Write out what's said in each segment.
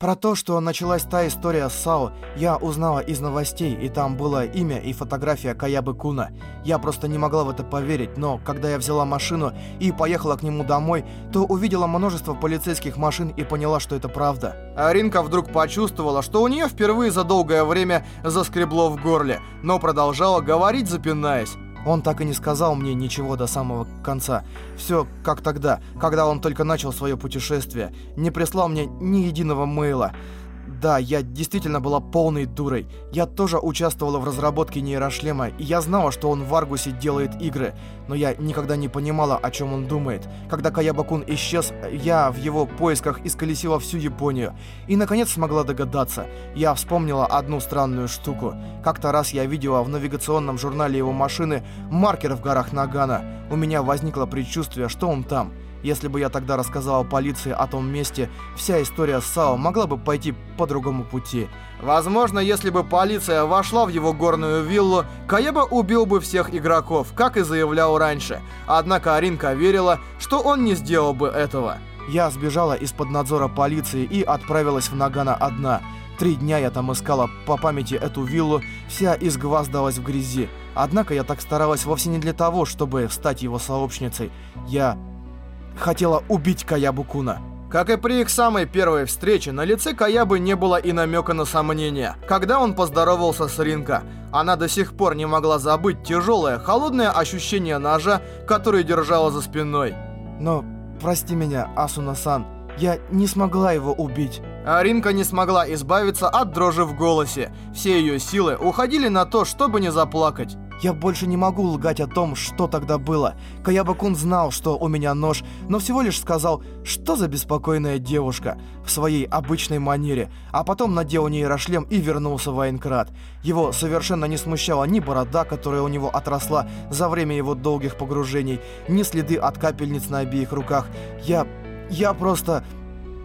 Про то, что началась та история с САО, я узнала из новостей, и там было имя и фотография Каябы Куна. Я просто не могла в это поверить, но когда я взяла машину и поехала к нему домой, то увидела множество полицейских машин и поняла, что это правда. Аринка вдруг почувствовала, что у нее впервые за долгое время заскребло в горле, но продолжала говорить, запинаясь. Он так и не сказал мне ничего до самого конца. Все как тогда, когда он только начал свое путешествие. Не прислал мне ни единого мейла. Да, я действительно была полной дурой. Я тоже участвовала в разработке нейрошлема, и я знала, что он в Аргусе делает игры, но я никогда не понимала, о чем он думает. Когда Каябакун исчез, я в его поисках исколесила всю Японию. И, наконец, смогла догадаться. Я вспомнила одну странную штуку. Как-то раз я видела в навигационном журнале его машины маркер в горах Нагана. У меня возникло предчувствие, что он там. Если бы я тогда рассказала полиции о том месте, вся история с Сао могла бы пойти по другому пути. Возможно, если бы полиция вошла в его горную виллу, Каеба убил бы всех игроков, как и заявлял раньше. Однако Аринка верила, что он не сделал бы этого. Я сбежала из-под надзора полиции и отправилась в Нагана одна. Три дня я там искала по памяти эту виллу, вся изгваздалась в грязи. Однако я так старалась вовсе не для того, чтобы стать его сообщницей. Я хотела убить Каябу Куна. Как и при их самой первой встрече, на лице Каябы не было и намека на сомнение. Когда он поздоровался с Ринка, она до сих пор не могла забыть тяжелое, холодное ощущение ножа, которое держала за спиной. «Но прости меня, Асуна-сан, я не смогла его убить». А Ринка не смогла избавиться от дрожи в голосе. Все ее силы уходили на то, чтобы не заплакать. Я больше не могу лгать о том, что тогда было. Каябакун знал, что у меня нож, но всего лишь сказал, что за беспокойная девушка, в своей обычной манере, а потом надел нейрошлем и вернулся в Айнкрат. Его совершенно не смущала ни борода, которая у него отросла за время его долгих погружений, ни следы от капельниц на обеих руках. Я... я просто...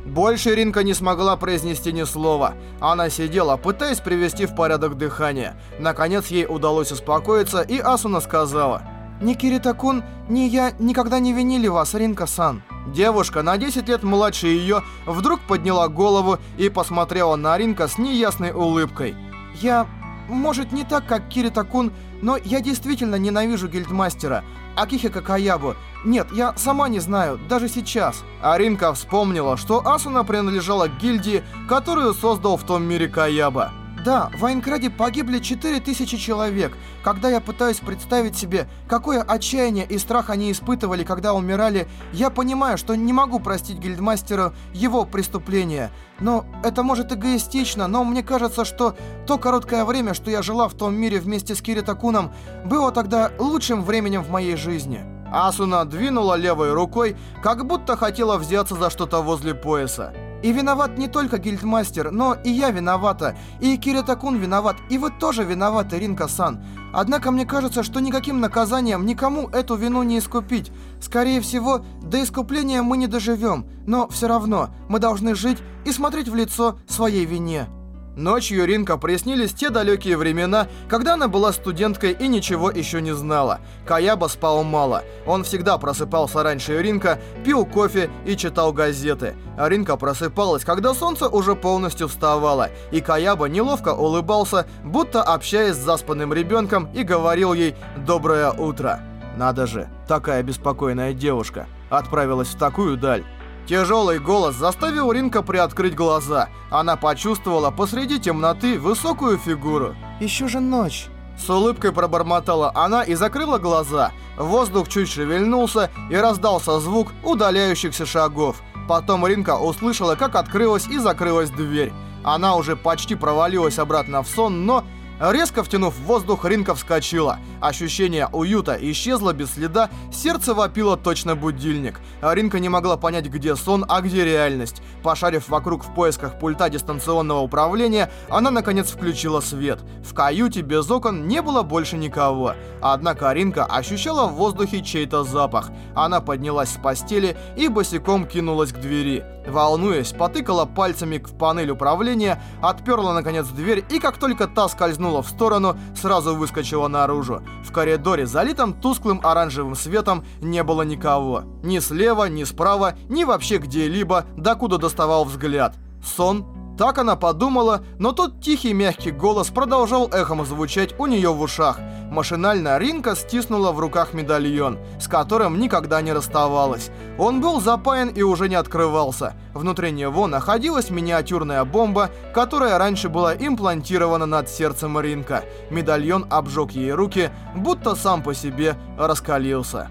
Больше Ринка не смогла произнести ни слова. Она сидела, пытаясь привести в порядок дыхание. Наконец ей удалось успокоиться, и Асуна сказала... «Ни Кирита-кун, ни я никогда не винили вас, Ринка-сан». Девушка на 10 лет младше ее вдруг подняла голову и посмотрела на Ринка с неясной улыбкой. «Я может, не так, как Кирита-кун, но я действительно ненавижу гильдмастера. Акихика Каябу. Нет, я сама не знаю, даже сейчас. Аринка вспомнила, что Асуна принадлежала к гильдии, которую создал в том мире Каяба. Да, в Айнкраде погибли 4000 человек. Когда я пытаюсь представить себе, какое отчаяние и страх они испытывали, когда умирали, я понимаю, что не могу простить гильдмастеру его преступления. Но это может эгоистично, но мне кажется, что то короткое время, что я жила в том мире вместе с Киритакуном, было тогда лучшим временем в моей жизни. Асуна двинула левой рукой, как будто хотела взяться за что-то возле пояса. И виноват не только гильдмастер, но и я виновата, и Киритакун виноват, и вы тоже виноваты, Ринка-сан. Однако мне кажется, что никаким наказанием никому эту вину не искупить. Скорее всего, до искупления мы не доживем, но все равно мы должны жить и смотреть в лицо своей вине. Ночью Ринка приснились те далекие времена, когда она была студенткой и ничего еще не знала. Каяба спал мало. Он всегда просыпался раньше Ринка, пил кофе и читал газеты. А Ринка просыпалась, когда солнце уже полностью вставало, и Каяба неловко улыбался, будто общаясь с заспанным ребенком и говорил ей «Доброе утро». Надо же, такая беспокойная девушка отправилась в такую даль. Тяжелый голос заставил Ринка приоткрыть глаза. Она почувствовала посреди темноты высокую фигуру. «Еще же ночь». С улыбкой пробормотала она и закрыла глаза. Воздух чуть шевельнулся и раздался звук удаляющихся шагов. Потом Ринка услышала, как открылась и закрылась дверь. Она уже почти провалилась обратно в сон, но Резко втянув воздух, Ринка вскочила. Ощущение уюта исчезло без следа, сердце вопило точно будильник. Ринка не могла понять, где сон, а где реальность. Пошарив вокруг в поисках пульта дистанционного управления, она наконец включила свет. В каюте без окон не было больше никого. Однако Ринка ощущала в воздухе чей-то запах. Она поднялась с постели и босиком кинулась к двери. Волнуясь, потыкала пальцами в панель управления, отперла наконец дверь и как только та скользнула метнула в сторону, сразу выскочила наружу. В коридоре, залитом тусклым оранжевым светом, не было никого. Ни слева, ни справа, ни вообще где-либо, докуда доставал взгляд. Сон так она подумала, но тот тихий мягкий голос продолжал эхом звучать у нее в ушах. Машинально Ринка стиснула в руках медальон, с которым никогда не расставалась. Он был запаян и уже не открывался. Внутри него находилась миниатюрная бомба, которая раньше была имплантирована над сердцем Ринка. Медальон обжег ей руки, будто сам по себе раскалился.